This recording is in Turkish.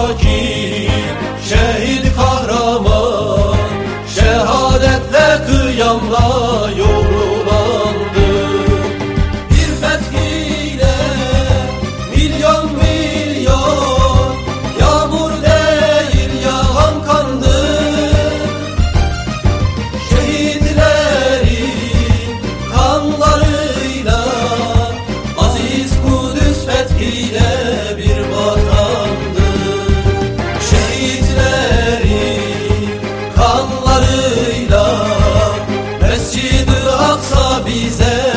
şakir Şehit kahraman Şehadetle kıyamla yorulandı Bir fethiyle milyon milyon Yağmur değil yağan kandı. Şehitlerin kanlarıyla Aziz Kudüs fethiyle bir visage.